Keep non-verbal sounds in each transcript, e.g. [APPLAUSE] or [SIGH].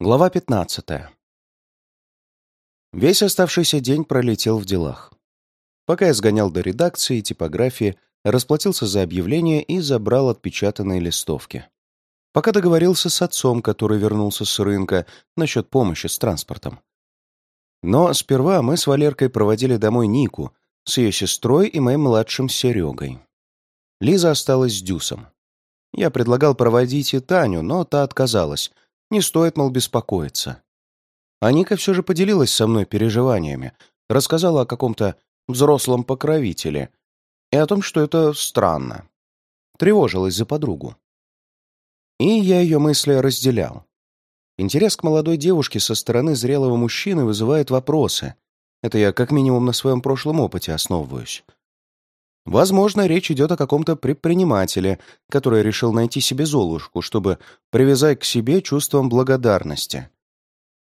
Глава 15. Весь оставшийся день пролетел в делах. Пока я сгонял до редакции, типографии, расплатился за объявление и забрал отпечатанные листовки. Пока договорился с отцом, который вернулся с рынка, насчет помощи с транспортом. Но сперва мы с Валеркой проводили домой Нику, с ее сестрой и моим младшим Серегой. Лиза осталась с Дюсом. Я предлагал проводить и Таню, но та отказалась — не стоит, мол, беспокоиться. А Ника все же поделилась со мной переживаниями, рассказала о каком-то взрослом покровителе и о том, что это странно. Тревожилась за подругу. И я ее мысли разделял. Интерес к молодой девушке со стороны зрелого мужчины вызывает вопросы. Это я как минимум на своем прошлом опыте основываюсь. Возможно, речь идет о каком-то предпринимателе, который решил найти себе Золушку, чтобы привязать к себе чувством благодарности.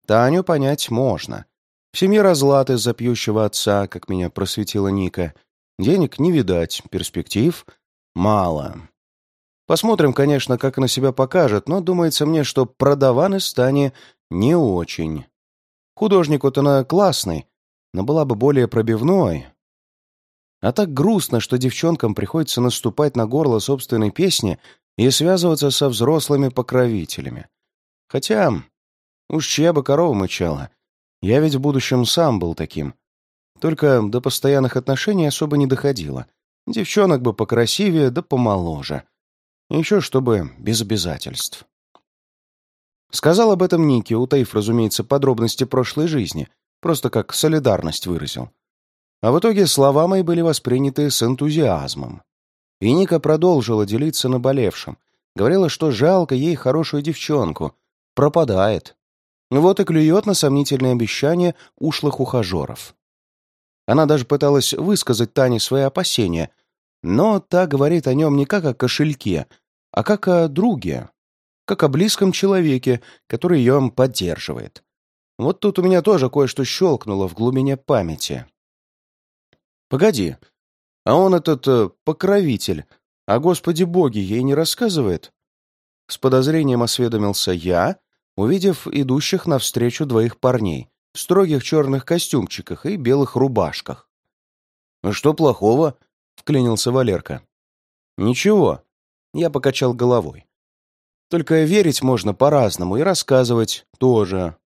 Таню понять можно. В семье разлад из-за пьющего отца, как меня просветила Ника. Денег не видать, перспектив мало. Посмотрим, конечно, как она себя покажет, но думается мне, что продаван из Тани не очень. Художник вот она классный, но была бы более пробивной, а так грустно, что девчонкам приходится наступать на горло собственной песни и связываться со взрослыми покровителями. Хотя, уж чья бы корова мычала. Я ведь в будущем сам был таким. Только до постоянных отношений особо не доходило. Девчонок бы покрасивее, да помоложе. Еще чтобы без обязательств. Сказал об этом Нике, утаив, разумеется, подробности прошлой жизни, просто как солидарность выразил. А в итоге слова мои были восприняты с энтузиазмом. И Ника продолжила делиться наболевшим. Говорила, что жалко ей хорошую девчонку. Пропадает. Вот и клюет на сомнительные обещания ушлых ухажеров. Она даже пыталась высказать Тане свои опасения, но та говорит о нем не как о кошельке, а как о друге, как о близком человеке, который ее поддерживает. Вот тут у меня тоже кое-что щелкнуло в глубине памяти. Погоди, а он этот э, покровитель, о Господе Боге ей не рассказывает? С подозрением осведомился я, увидев идущих навстречу двоих парней в строгих черных костюмчиках и белых рубашках. «А «Что плохого?» — вклинился Валерка. «Ничего», — я покачал головой. «Только верить можно по-разному и рассказывать тоже».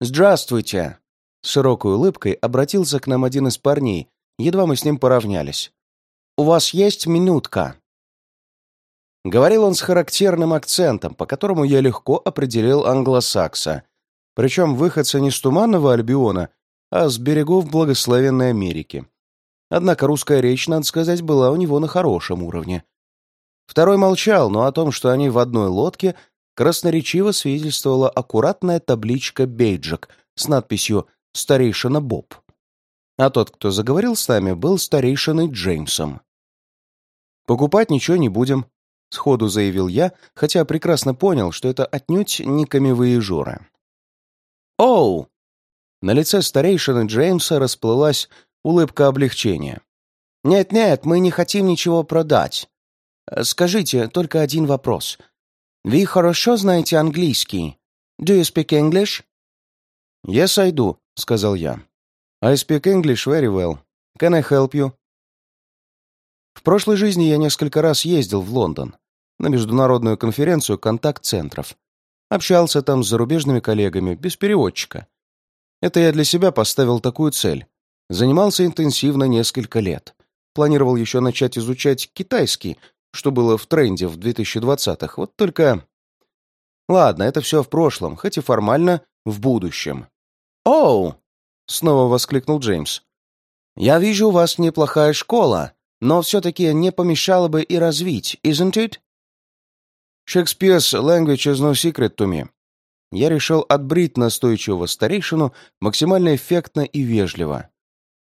«Здравствуйте!» С широкой улыбкой обратился к нам один из парней, едва мы с ним поравнялись. «У вас есть минутка?» Говорил он с характерным акцентом, по которому я легко определил англосакса. Причем выходца не с Туманного Альбиона, а с берегов благословенной Америки. Однако русская речь, надо сказать, была у него на хорошем уровне. Второй молчал, но о том, что они в одной лодке, красноречиво свидетельствовала аккуратная табличка «Бейджик» с надписью старейшина Боб. А тот, кто заговорил с нами, был старейшиной Джеймсом. «Покупать ничего не будем», — сходу заявил я, хотя прекрасно понял, что это отнюдь не камевоежора. «Оу!» На лице старейшины Джеймса расплылась улыбка облегчения. «Нет-нет, мы не хотим ничего продать. Скажите только один вопрос. Вы хорошо знаете английский? Do you speak English?» «Yes, I do», — сказал я. «I speak English very well. Can I help you?» В прошлой жизни я несколько раз ездил в Лондон на международную конференцию контакт-центров. Общался там с зарубежными коллегами, без переводчика. Это я для себя поставил такую цель. Занимался интенсивно несколько лет. Планировал еще начать изучать китайский, что было в тренде в 2020-х. Вот только... Ладно, это все в прошлом, хоть и формально в будущем. «Оу!» — снова воскликнул Джеймс. «Я вижу, у вас неплохая школа, но все-таки не помешало бы и развить, isn't it?» «Shakespeare's language is no secret to me». Я решил отбрить настойчивого старейшину максимально эффектно и вежливо.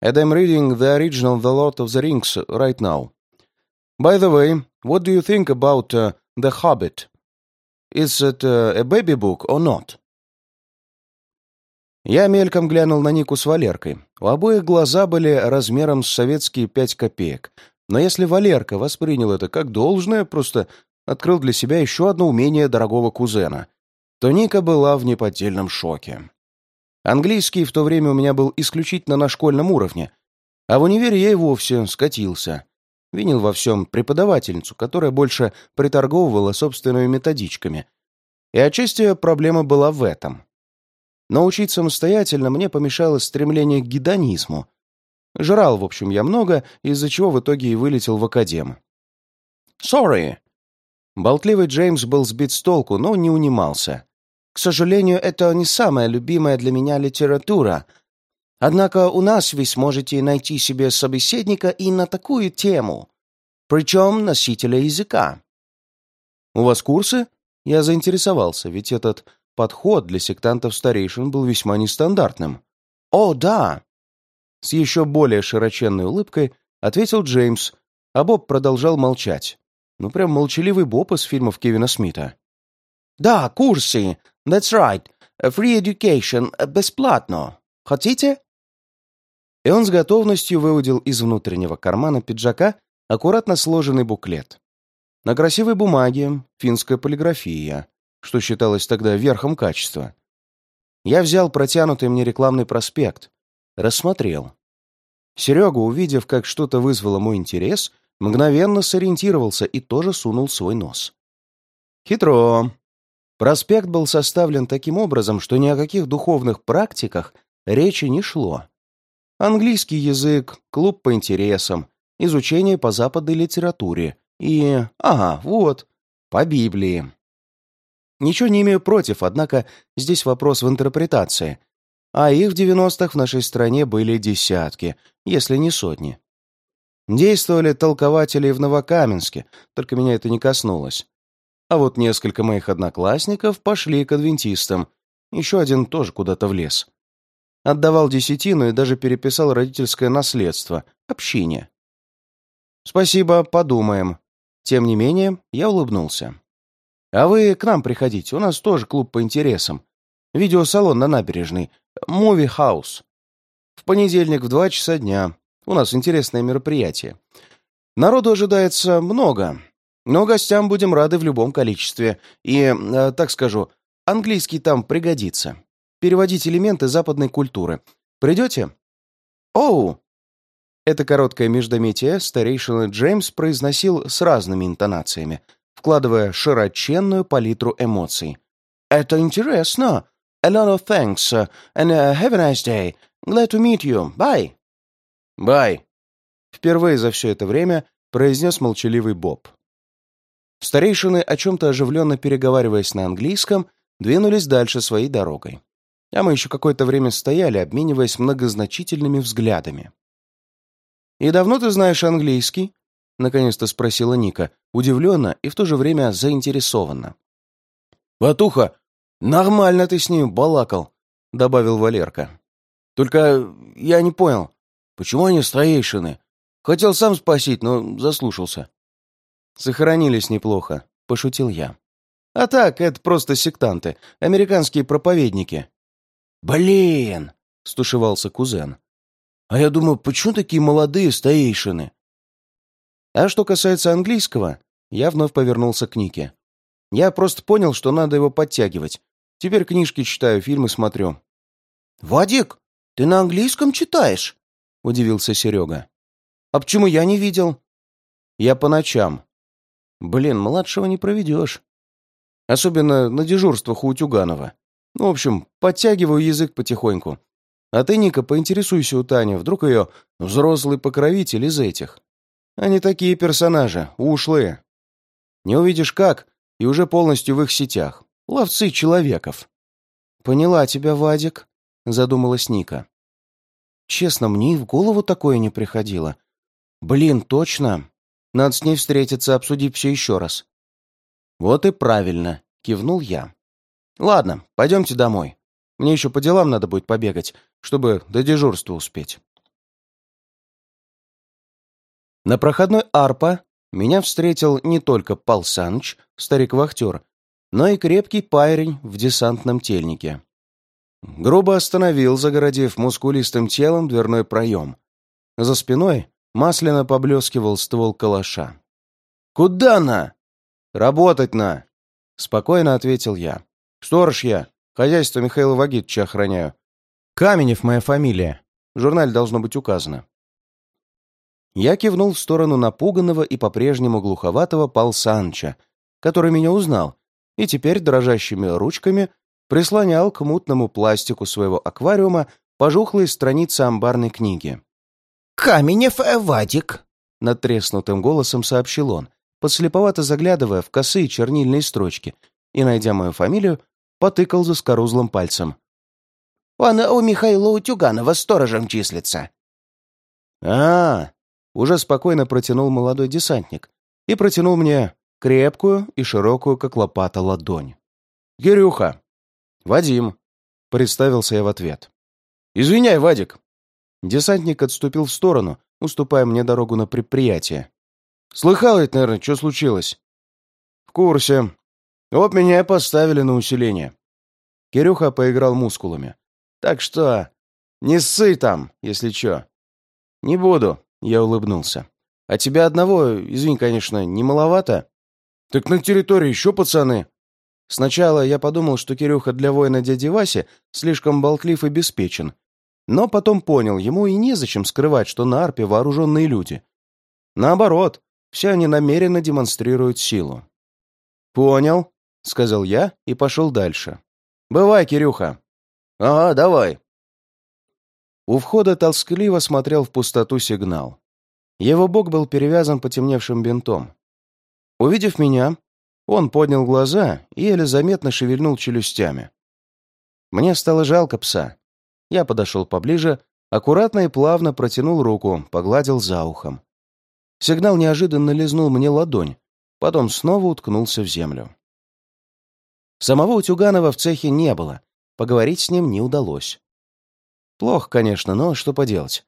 And I'm reading the original The Lord of the Rings right now. By the way, what do you think about uh, The Hobbit? Is it uh, a baby book or not? Я мельком глянул на Нику с Валеркой. У обоих глаза были размером с советские пять копеек. Но если Валерка воспринял это как должное, просто открыл для себя еще одно умение дорогого кузена. то Ника была в неподдельном шоке. Английский в то время у меня был исключительно на школьном уровне, а в универе я и вовсе скатился. Винил во всем преподавательницу, которая больше приторговывала собственными методичками. И отчасти проблема была в этом. Но учить самостоятельно мне помешало стремление к гедонизму. Жрал, в общем, я много, из-за чего в итоге и вылетел в академ. «Sorry!» Болтливый Джеймс был сбит с толку, но не унимался. «К сожалению, это не самая любимая для меня литература», Однако у нас вы сможете найти себе собеседника и на такую тему, причем носителя языка. У вас курсы? Я заинтересовался, ведь этот подход для сектантов-старейшин был весьма нестандартным. О, да! С еще более широченной улыбкой ответил Джеймс, а Боб продолжал молчать. Ну, прям молчаливый Боб из фильмов Кевина Смита. «Да, курсы. That's right. Free education. Бесплатно. Хотите?» и он с готовностью выудил из внутреннего кармана пиджака аккуратно сложенный буклет. На красивой бумаге финская полиграфия, что считалось тогда верхом качества. Я взял протянутый мне рекламный проспект, рассмотрел. Серега, увидев, как что-то вызвало мой интерес, мгновенно сориентировался и тоже сунул свой нос. Хитро. Проспект был составлен таким образом, что ни о каких духовных практиках речи не шло. Английский язык, клуб по интересам, изучение по западной литературе и... Ага, вот, по Библии. Ничего не имею против, однако здесь вопрос в интерпретации. А их в 90-х в нашей стране были десятки, если не сотни. Действовали толкователи в Новокаменске, только меня это не коснулось. А вот несколько моих одноклассников пошли к адвентистам. Еще один тоже куда-то влез. Отдавал десятину и даже переписал родительское наследство, общине. «Спасибо, подумаем». Тем не менее, я улыбнулся. «А вы к нам приходите, у нас тоже клуб по интересам. Видеосалон на набережной. Муви Хаус. В понедельник в два часа дня. У нас интересное мероприятие. Народу ожидается много, но гостям будем рады в любом количестве. И, э, так скажу, английский там пригодится переводить элементы западной культуры. Придете?» «Оу!» Это короткое междометие старейшина Джеймс произносил с разными интонациями, вкладывая широченную палитру эмоций. «Это интересно! A lot of thanks, and uh, have a nice day. Glad to meet you. Bye!» «Bye!» Впервые за все это время произнес молчаливый Боб. Старейшины, о чем-то оживленно переговариваясь на английском, двинулись дальше своей дорогой а мы еще какое-то время стояли, обмениваясь многозначительными взглядами. «И давно ты знаешь английский?» — наконец-то спросила Ника, удивленно и в то же время заинтересованно. «Ватуха, нормально ты с ним балакал», — добавил Валерка. «Только я не понял, почему они старейшины? Хотел сам спросить, но заслушался». «Сохранились неплохо», — пошутил я. «А так, это просто сектанты, американские проповедники. «Блин!» — стушевался кузен. «А я думаю, почему такие молодые старейшины?» А что касается английского, я вновь повернулся к Нике. Я просто понял, что надо его подтягивать. Теперь книжки читаю, фильмы смотрю. «Вадик, ты на английском читаешь?» — удивился Серега. «А почему я не видел?» «Я по ночам». «Блин, младшего не проведешь. Особенно на дежурствах у Утюганова. Ну, в общем, подтягиваю язык потихоньку. А ты, Ника, поинтересуйся у Тани, вдруг ее взрослый покровитель из этих. Они такие персонажи, ушлые. Не увидишь как, и уже полностью в их сетях. Ловцы человеков. «Поняла тебя, Вадик», — задумалась Ника. «Честно, мне и в голову такое не приходило. Блин, точно. Надо с ней встретиться, обсудить все еще раз». «Вот и правильно», — кивнул я. Ладно, пойдемте домой. Мне еще по делам надо будет побегать, чтобы до дежурства успеть. На проходной арпа меня встретил не только Пал Саныч, старик-вахтер, но и крепкий парень в десантном тельнике. Грубо остановил, загородив мускулистым телом дверной проем. За спиной масляно поблескивал ствол калаша. «Куда на?» «Работать на!» — спокойно ответил я. Сторож я. Хозяйство Михаила Вагитовича охраняю. Каменев моя фамилия. В журнале должно быть указано. Я кивнул в сторону напуганного и по-прежнему глуховатого Пал Санча, который меня узнал, и теперь дрожащими ручками прислонял к мутному пластику своего аквариума пожухлые страницы амбарной книги. «Каменев Вадик», — надтреснутым голосом сообщил он, подслеповато заглядывая в косые чернильные строчки, и, найдя мою фамилию, потыкал за скорузлым пальцем. «Он у Михаила Утюганова сторожем числится». -а, уже спокойно протянул молодой десантник и протянул мне крепкую и широкую, как лопата, ладонь. «Кирюха!» «Вадим!» — представился я в ответ. «Извиняй, Вадик!» Десантник отступил в сторону, уступая мне дорогу на предприятие. «Слыхал ведь, наверное, что случилось?» «В курсе. Вот меня и поставили на усиление». Кирюха поиграл мускулами. «Так что не ссы там, если чё». «Не буду», — я улыбнулся. «А тебя одного, извини, конечно, не маловато?» «Так на территории еще пацаны». Сначала я подумал, что Кирюха для воина дяди Васи слишком болтлив и беспечен. Но потом понял, ему и незачем скрывать, что на арпе вооруженные люди. Наоборот, все они намеренно демонстрируют силу. «Понял», — сказал я и пошел дальше. «Бывай, Кирюха». «Ага, давай». У входа тоскливо смотрел в пустоту сигнал. Его бок был перевязан потемневшим бинтом. Увидев меня, он поднял глаза и еле заметно шевельнул челюстями. Мне стало жалко пса. Я подошел поближе, аккуратно и плавно протянул руку, погладил за ухом. Сигнал неожиданно лизнул мне ладонь, потом снова уткнулся в землю. Самого Утюганова в цехе не было, поговорить с ним не удалось. Плохо, конечно, но что поделать.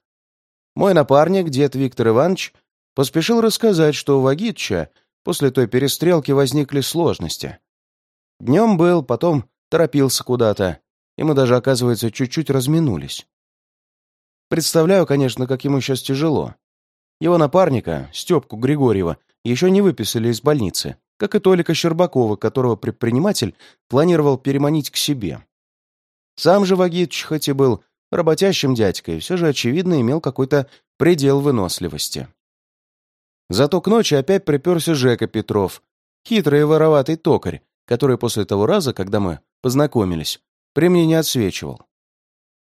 Мой напарник, дед Виктор Иванович, поспешил рассказать, что у Вагитча после той перестрелки возникли сложности. Днем был, потом торопился куда-то, и мы даже, оказывается, чуть-чуть разминулись. Представляю, конечно, как ему сейчас тяжело. Его напарника, Степку Григорьева, еще не выписали из больницы, как и Толика Щербакова, которого предприниматель планировал переманить к себе. Сам же Вагитович, хоть и был работящим дядькой, все же, очевидно, имел какой-то предел выносливости. Зато к ночи опять приперся Жека Петров, хитрый и вороватый токарь, который после того раза, когда мы познакомились, при мне не отсвечивал.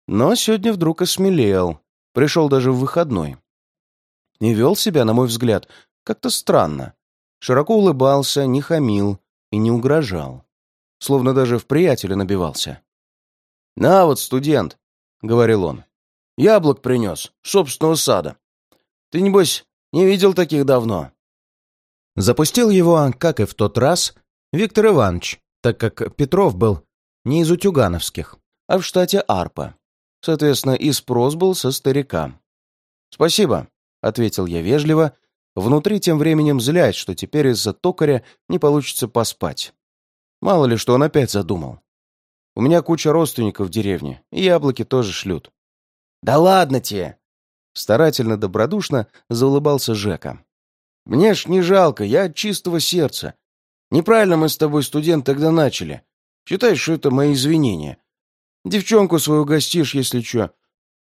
Но сегодня вдруг осмелел, пришел даже в выходной и вел себя, на мой взгляд, как-то странно. Широко улыбался, не хамил и не угрожал. Словно даже в приятеля набивался. «На вот, студент», — говорил он, — «яблок принес, собственного сада. Ты, небось, не видел таких давно». Запустил его, как и в тот раз, Виктор Иванович, так как Петров был не из утюгановских, а в штате Арпа. Соответственно, и спрос был со старика. «Спасибо», ответил я вежливо, внутри тем временем злясь, что теперь из-за токаря не получится поспать. Мало ли, что он опять задумал. У меня куча родственников в деревне, и яблоки тоже шлют. «Да ладно тебе!» Старательно добродушно заулыбался Жека. «Мне ж не жалко, я от чистого сердца. Неправильно мы с тобой, студент, тогда начали. Считай, что это мои извинения. Девчонку свою гостишь, если чё.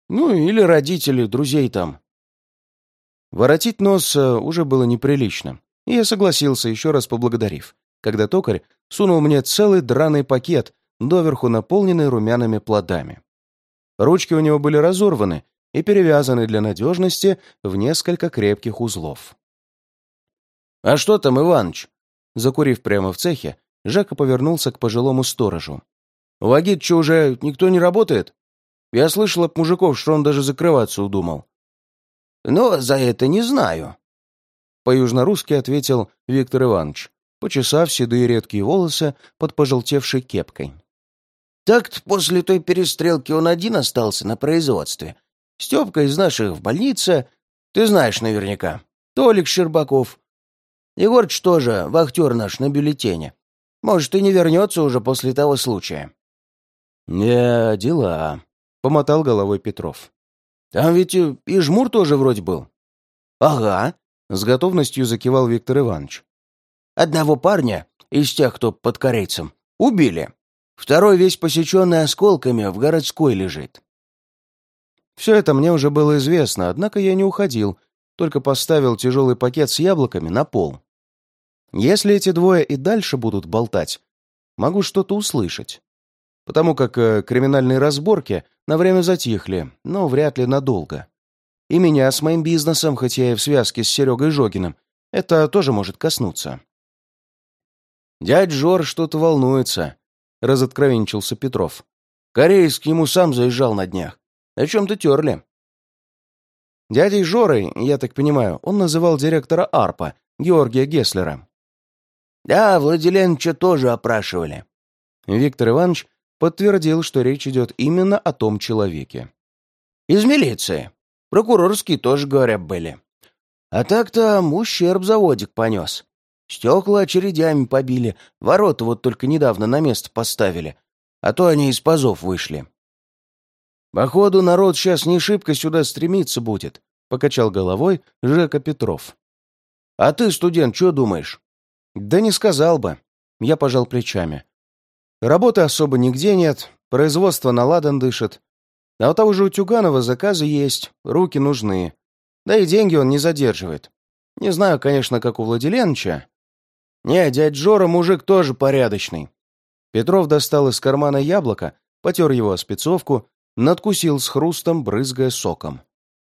Ну, или родители, друзей там. Воротить нос э, уже было неприлично, и я согласился, еще раз поблагодарив, когда токарь сунул мне целый драный пакет, доверху наполненный румяными плодами. Ручки у него были разорваны и перевязаны для надежности в несколько крепких узлов. «А что там, Иваныч?» Закурив прямо в цехе, Жека повернулся к пожилому сторожу. «У Агитча уже никто не работает? Я слышал от мужиков, что он даже закрываться удумал. Но за это не знаю. По-южнорусски ответил Виктор Иванович, почесав седые редкие волосы под пожелтевшей кепкой. Так-то после той перестрелки он один остался на производстве. Степка из наших в больнице, ты знаешь наверняка. Толик Щербаков. Егорыч тоже, вахтер наш на бюллетене. Может, и не вернется уже после того случая. «Не, дела», — помотал головой Петров. Там ведь и жмур тоже вроде был. Ага, с готовностью закивал Виктор Иванович. Одного парня из тех, кто под корейцем, убили. Второй весь посеченный осколками в городской лежит. Все это мне уже было известно, однако я не уходил, только поставил тяжелый пакет с яблоками на пол. Если эти двое и дальше будут болтать, могу что-то услышать. Потому как э, криминальные разборки на время затихли, но вряд ли надолго. И меня с моим бизнесом, хоть я и в связке с Серегой Жогиным, это тоже может коснуться. «Дядь Жор что-то волнуется», — разоткровенчился Петров. «Кореец к нему сам заезжал на днях. О чем-то терли». Дядей Жорой, я так понимаю, он называл директора АРПа, Георгия Геслера. «Да, Владиленовича тоже опрашивали». Виктор Иванович подтвердил, что речь идет именно о том человеке. «Из милиции. Прокурорские тоже, говорят, были. А так-то ущерб заводик понес. Стекла очередями побили, ворота вот только недавно на место поставили, а то они из пазов вышли». «Походу, народ сейчас не шибко сюда стремиться будет», — покачал головой Жека Петров. «А ты, студент, что думаешь?» «Да не сказал бы». Я пожал плечами. Работы особо нигде нет, производство на ладан дышит. А у того же Утюганова заказы есть, руки нужны. Да и деньги он не задерживает. Не знаю, конечно, как у Владиленовича. Не, дядь Жора мужик тоже порядочный. Петров достал из кармана яблоко, потер его о спецовку, надкусил с хрустом, брызгая соком.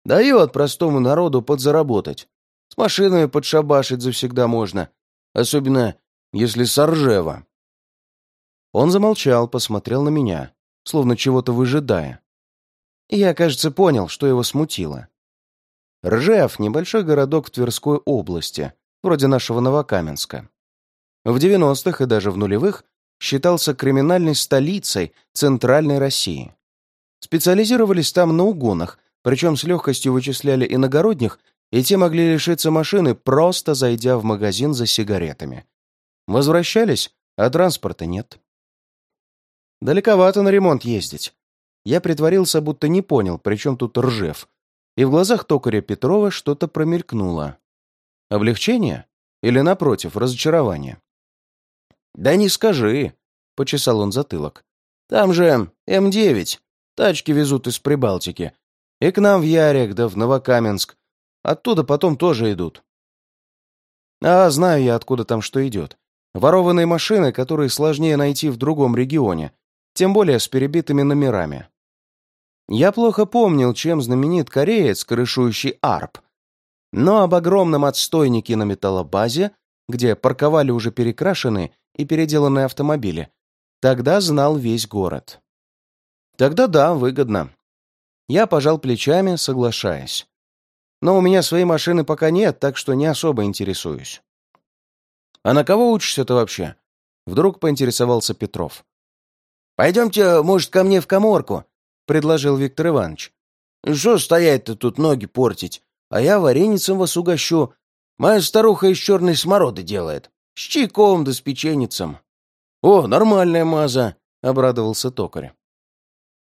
Дает простому народу подзаработать. С машинами подшабашить завсегда можно, Особенно, если соржева. Он замолчал, посмотрел на меня, словно чего-то выжидая. Я, кажется, понял, что его смутило. Ржев — небольшой городок в Тверской области, вроде нашего Новокаменска. В 90-х и даже в нулевых считался криминальной столицей Центральной России. Специализировались там на угонах, причем с легкостью вычисляли иногородних и те могли лишиться машины, просто зайдя в магазин за сигаретами. Возвращались, а транспорта нет. Далековато на ремонт ездить. Я притворился, будто не понял, при чем тут Ржев, и в глазах токаря Петрова что-то промелькнуло. Облегчение? Или, напротив, разочарование? «Да не скажи», — почесал он затылок. «Там же М9, тачки везут из Прибалтики, и к нам в Ярик, да в Новокаменск, Оттуда потом тоже идут. А знаю я, откуда там что идет. Ворованные машины, которые сложнее найти в другом регионе, тем более с перебитыми номерами. Я плохо помнил, чем знаменит кореец, крышующий арп. Но об огромном отстойнике на металлобазе, где парковали уже перекрашенные и переделанные автомобили, тогда знал весь город. Тогда да, выгодно. Я пожал плечами, соглашаясь. Но у меня своей машины пока нет, так что не особо интересуюсь. «А на кого учишься ты вообще?» Вдруг поинтересовался Петров. «Пойдемте, может, ко мне в коморку», — предложил Виктор Иванович. «Что стоять-то тут ноги портить? А я вареницем вас угощу. Моя старуха из черной смороды делает. С чайком да с печеницем». «О, нормальная маза», — обрадовался токарь.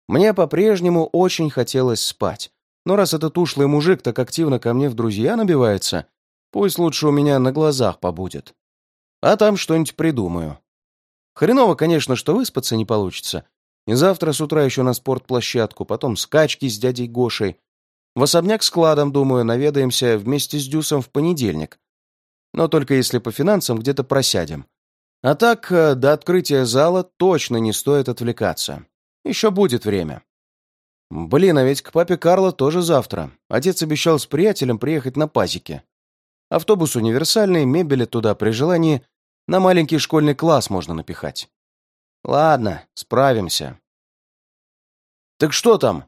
Мне по-прежнему очень хотелось спать, но раз этот ушлый мужик так активно ко мне в друзья набивается, пусть лучше у меня на глазах побудет. А там что-нибудь придумаю. Хреново, конечно, что выспаться не получится. И завтра с утра еще на спортплощадку, потом скачки с дядей Гошей. В особняк с кладом, думаю, наведаемся вместе с Дюсом в понедельник. Но только если по финансам где-то просядем. А так, э, до открытия зала точно не стоит отвлекаться. Еще будет время. Блин, а ведь к папе Карла тоже завтра. Отец обещал с приятелем приехать на пазике. Автобус универсальный, мебели туда при желании на маленький школьный класс можно напихать. Ладно, справимся. Так что там?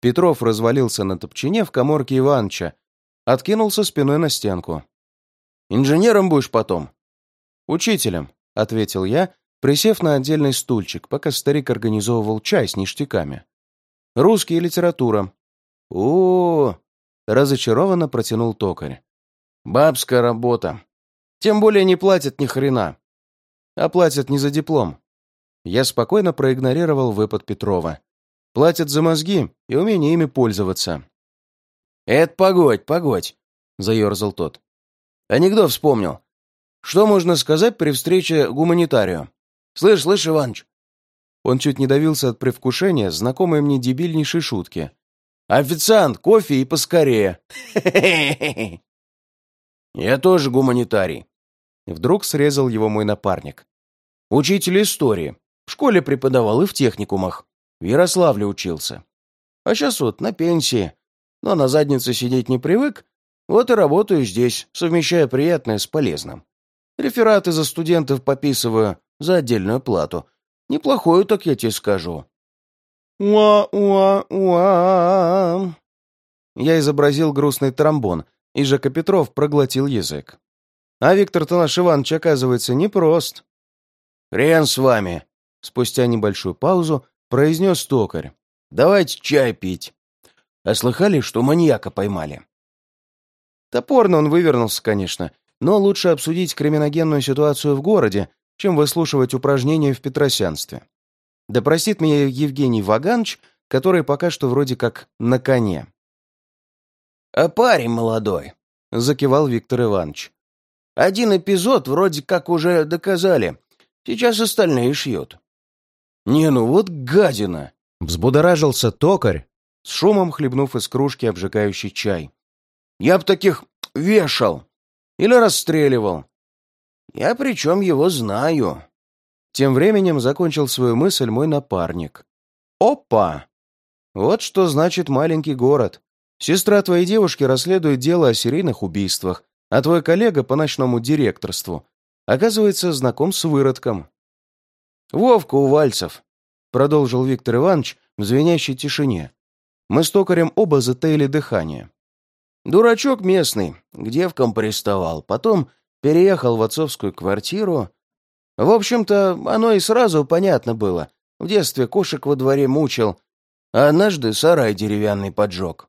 Петров развалился на топчине в коморке Иванча, откинулся спиной на стенку. «Инженером будешь потом?» «Учителем», — ответил я, присев на отдельный стульчик, пока старик организовывал чай с ништяками. Русский и литература. О, -о, -о разочарованно протянул токарь. Бабская работа. Тем более не платят ни хрена. А платят не за диплом. Я спокойно проигнорировал выпад Петрова. Платят за мозги и умение ими пользоваться. «Это погодь, погодь», — заерзал тот. Анекдот вспомнил. Что можно сказать при встрече гуманитарию? Слышь, слышь, Иваныч, Он чуть не давился от привкушения знакомой мне дебильнейшей шутки. «Официант, кофе и поскорее!» [LAUGHS] «Я тоже гуманитарий», — вдруг срезал его мой напарник. «Учитель истории. В школе преподавал и в техникумах. В Ярославле учился. А сейчас вот на пенсии. Но на заднице сидеть не привык, вот и работаю здесь, совмещая приятное с полезным. Рефераты за студентов пописываю за отдельную плату. Неплохую, так я тебе скажу. «Уа-уа-уа!» Я изобразил грустный тромбон, и Жека Петров проглотил язык. А Виктор-то наш Иванович, оказывается, непрост. «Хрен с вами!» Спустя небольшую паузу произнес токарь. «Давайте чай пить. А слыхали, что маньяка поймали?» Топорно он вывернулся, конечно, но лучше обсудить криминогенную ситуацию в городе, чем выслушивать упражнения в петросянстве. Да простит меня Евгений Ваганович, который пока что вроде как на коне. «А парень молодой», — закивал Виктор Иванович. «Один эпизод вроде как уже доказали. Сейчас остальные шьют». «Не, ну вот гадина!» — взбудоражился токарь, с шумом хлебнув из кружки обжигающий чай. «Я б таких вешал или расстреливал. Я причем его знаю». Тем временем закончил свою мысль мой напарник. «Опа! Вот что значит маленький город. Сестра твоей девушки расследует дело о серийных убийствах, а твой коллега по ночному директорству оказывается знаком с выродком». «Вовка Увальцев», — продолжил Виктор Иванович в звенящей тишине. Мы с токарем оба затаили дыхание. Дурачок местный, к девкам приставал, потом переехал в отцовскую квартиру, в общем-то, оно и сразу понятно было. В детстве кошек во дворе мучил, а однажды сарай деревянный поджег.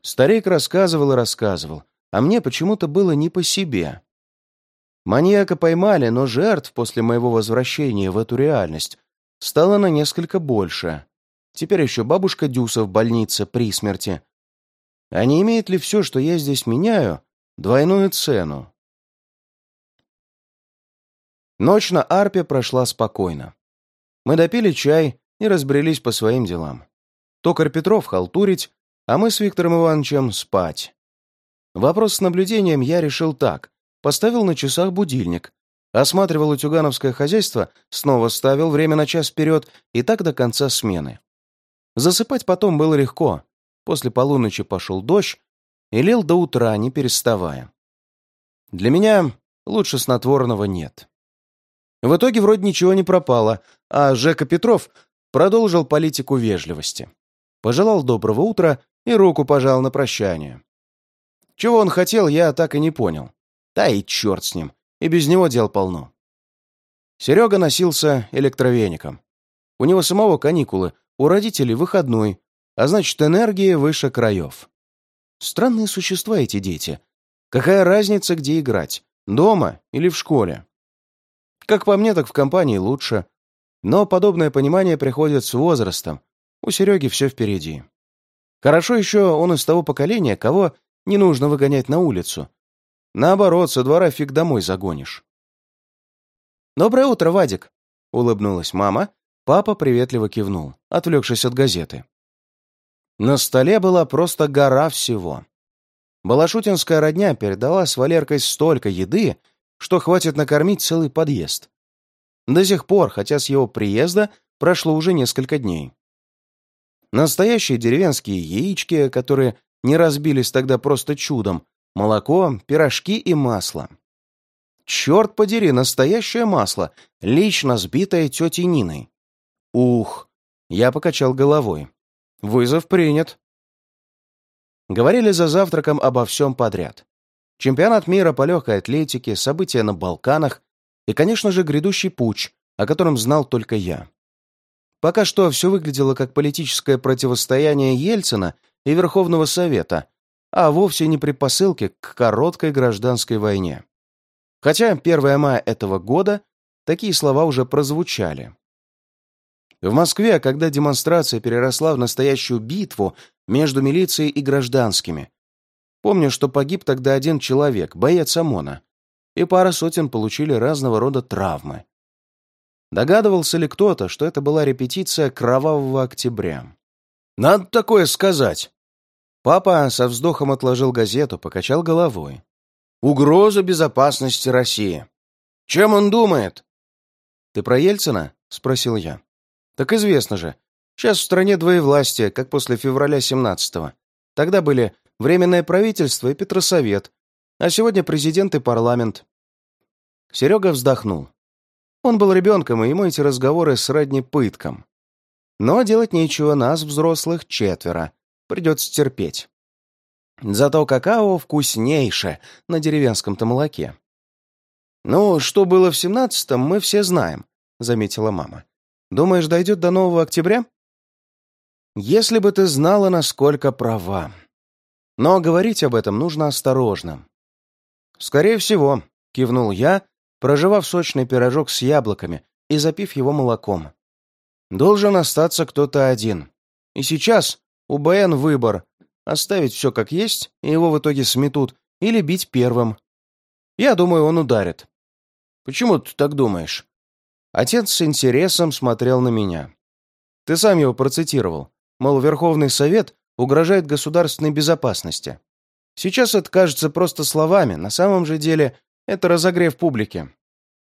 Старик рассказывал и рассказывал, а мне почему-то было не по себе. Маньяка поймали, но жертв после моего возвращения в эту реальность стало на несколько больше. Теперь еще бабушка Дюса в больнице при смерти. А не имеет ли все, что я здесь меняю, двойную цену? Ночь на арпе прошла спокойно. Мы допили чай и разбрелись по своим делам. Токарь Петров халтурить, а мы с Виктором Ивановичем спать. Вопрос с наблюдением я решил так. Поставил на часах будильник, осматривал утюгановское хозяйство, снова ставил время на час вперед и так до конца смены. Засыпать потом было легко. После полуночи пошел дождь и лил до утра, не переставая. Для меня лучше снотворного нет. В итоге вроде ничего не пропало, а Жека Петров продолжил политику вежливости. Пожелал доброго утра и руку пожал на прощание. Чего он хотел, я так и не понял. Да и черт с ним, и без него дел полно. Серега носился электровеником. У него самого каникулы, у родителей выходной, а значит, энергия выше краев. Странные существа эти дети. Какая разница, где играть, дома или в школе? Как по мне, так в компании лучше. Но подобное понимание приходит с возрастом. У Сереги все впереди. Хорошо еще он из того поколения, кого не нужно выгонять на улицу. Наоборот, со двора фиг домой загонишь. «Доброе утро, Вадик!» — улыбнулась мама. Папа приветливо кивнул, отвлекшись от газеты. На столе была просто гора всего. Балашутинская родня передала с Валеркой столько еды, что хватит накормить целый подъезд. До сих пор, хотя с его приезда прошло уже несколько дней. Настоящие деревенские яички, которые не разбились тогда просто чудом, молоко, пирожки и масло. Черт подери, настоящее масло, лично сбитое тетей Ниной. Ух, я покачал головой. Вызов принят. Говорили за завтраком обо всем подряд. Чемпионат мира по легкой атлетике, события на Балканах и, конечно же, грядущий путь, о котором знал только я. Пока что все выглядело как политическое противостояние Ельцина и Верховного Совета, а вовсе не предпосылки к короткой гражданской войне. Хотя 1 мая этого года такие слова уже прозвучали. В Москве, когда демонстрация переросла в настоящую битву между милицией и гражданскими, Помню, что погиб тогда один человек, боец ОМОНа, и пара сотен получили разного рода травмы. Догадывался ли кто-то, что это была репетиция кровавого октября? Надо такое сказать. Папа со вздохом отложил газету, покачал головой. Угроза безопасности России. Чем он думает? Ты про Ельцина? Спросил я. Так известно же. Сейчас в стране двоевластие, как после февраля 17-го. Тогда были Временное правительство и Петросовет, а сегодня президент и парламент. Серега вздохнул. Он был ребенком, и ему эти разговоры сродни пыткам. Но делать нечего, нас, взрослых, четверо. Придется терпеть. Зато какао вкуснейшее на деревенском-то молоке. «Ну, что было в семнадцатом, мы все знаем», — заметила мама. «Думаешь, дойдет до нового октября?» «Если бы ты знала, насколько права. Но говорить об этом нужно осторожно». «Скорее всего», — кивнул я, проживав сочный пирожок с яблоками и запив его молоком. «Должен остаться кто-то один. И сейчас у БН выбор — оставить все как есть, и его в итоге сметут, или бить первым. Я думаю, он ударит». «Почему ты так думаешь?» Отец с интересом смотрел на меня. «Ты сам его процитировал. Мол, Верховный Совет угрожает государственной безопасности. Сейчас это кажется просто словами, на самом же деле это разогрев публики.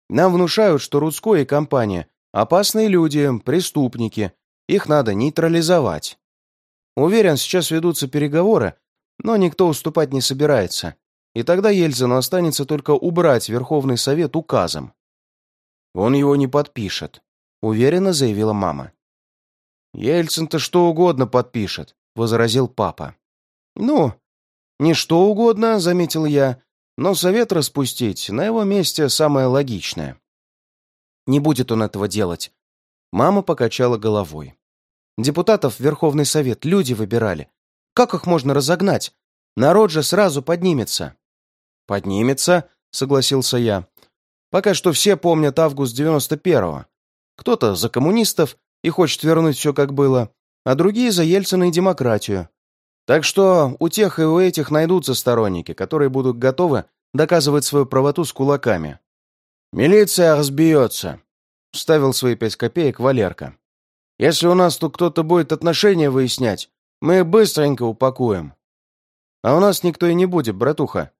Нам внушают, что Рудской и компания – опасные люди, преступники, их надо нейтрализовать. Уверен, сейчас ведутся переговоры, но никто уступать не собирается, и тогда Ельцину останется только убрать Верховный Совет указом. Он его не подпишет, уверенно заявила мама. Ельцин-то что угодно подпишет, возразил папа. Ну, не что угодно, заметил я, но совет распустить на его месте самое логичное. Не будет он этого делать. Мама покачала головой. Депутатов в Верховный Совет люди выбирали. Как их можно разогнать? Народ же сразу поднимется. Поднимется, согласился я. Пока что все помнят август 91-го. Кто-то за коммунистов и хочет вернуть все как было, а другие за Ельцина и демократию. Так что у тех и у этих найдутся сторонники, которые будут готовы доказывать свою правоту с кулаками. «Милиция разбьется», — вставил свои пять копеек Валерка. «Если у нас тут кто-то будет отношения выяснять, мы быстренько упакуем». «А у нас никто и не будет, братуха».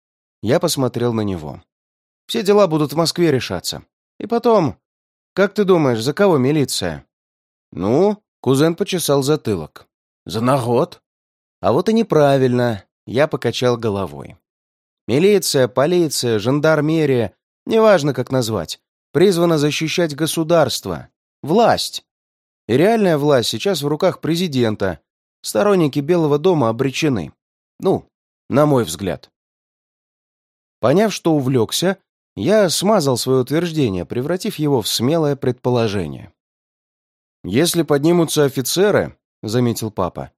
Я посмотрел на него. «Все дела будут в Москве решаться. И потом, как ты думаешь, за кого милиция?» «Ну?» — кузен почесал затылок. «За народ?» А вот и неправильно, я покачал головой. Милиция, полиция, жандармерия, неважно как назвать, призвана защищать государство, власть. И реальная власть сейчас в руках президента. Сторонники Белого дома обречены. Ну, на мой взгляд. Поняв, что увлекся, я смазал свое утверждение, превратив его в смелое предположение. «Если поднимутся офицеры», — заметил папа,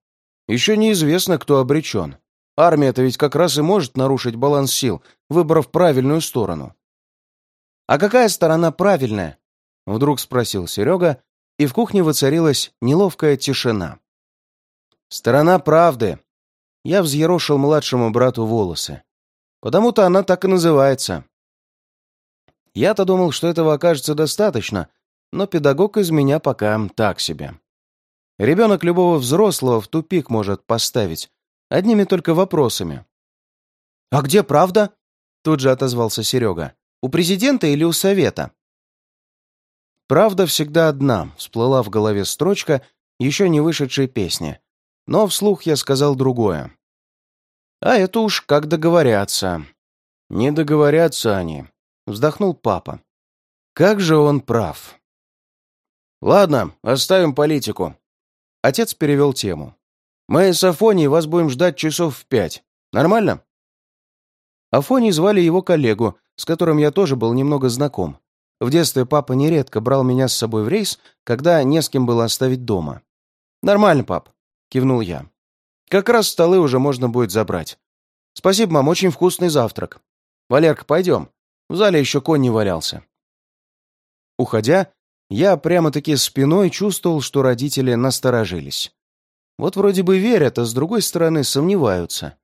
еще неизвестно, кто обречен. Армия-то ведь как раз и может нарушить баланс сил, выбрав правильную сторону. «А какая сторона правильная?» — вдруг спросил Серега, и в кухне воцарилась неловкая тишина. «Сторона правды». Я взъерошил младшему брату волосы. «Потому-то она так и называется». Я-то думал, что этого окажется достаточно, но педагог из меня пока так себе. Ребенок любого взрослого в тупик может поставить, одними только вопросами. «А где правда?» — тут же отозвался Серега. «У президента или у совета?» «Правда всегда одна», — всплыла в голове строчка еще не вышедшей песни. Но вслух я сказал другое. «А это уж как договорятся». «Не договорятся они», — вздохнул папа. «Как же он прав». «Ладно, оставим политику», Отец перевел тему. «Мы с Афонией вас будем ждать часов в пять. Нормально?» Афоний звали его коллегу, с которым я тоже был немного знаком. В детстве папа нередко брал меня с собой в рейс, когда не с кем было оставить дома. «Нормально, пап», — кивнул я. «Как раз столы уже можно будет забрать. Спасибо, мам, очень вкусный завтрак. Валерка, пойдем. В зале еще конь не валялся». Уходя, я прямо-таки спиной чувствовал, что родители насторожились. Вот вроде бы верят, а с другой стороны сомневаются.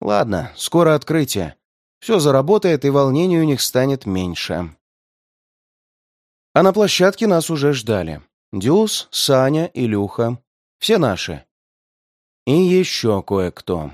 Ладно, скоро открытие. Все заработает, и волнений у них станет меньше. А на площадке нас уже ждали. Дюс, Саня, Илюха. Все наши. И еще кое-кто.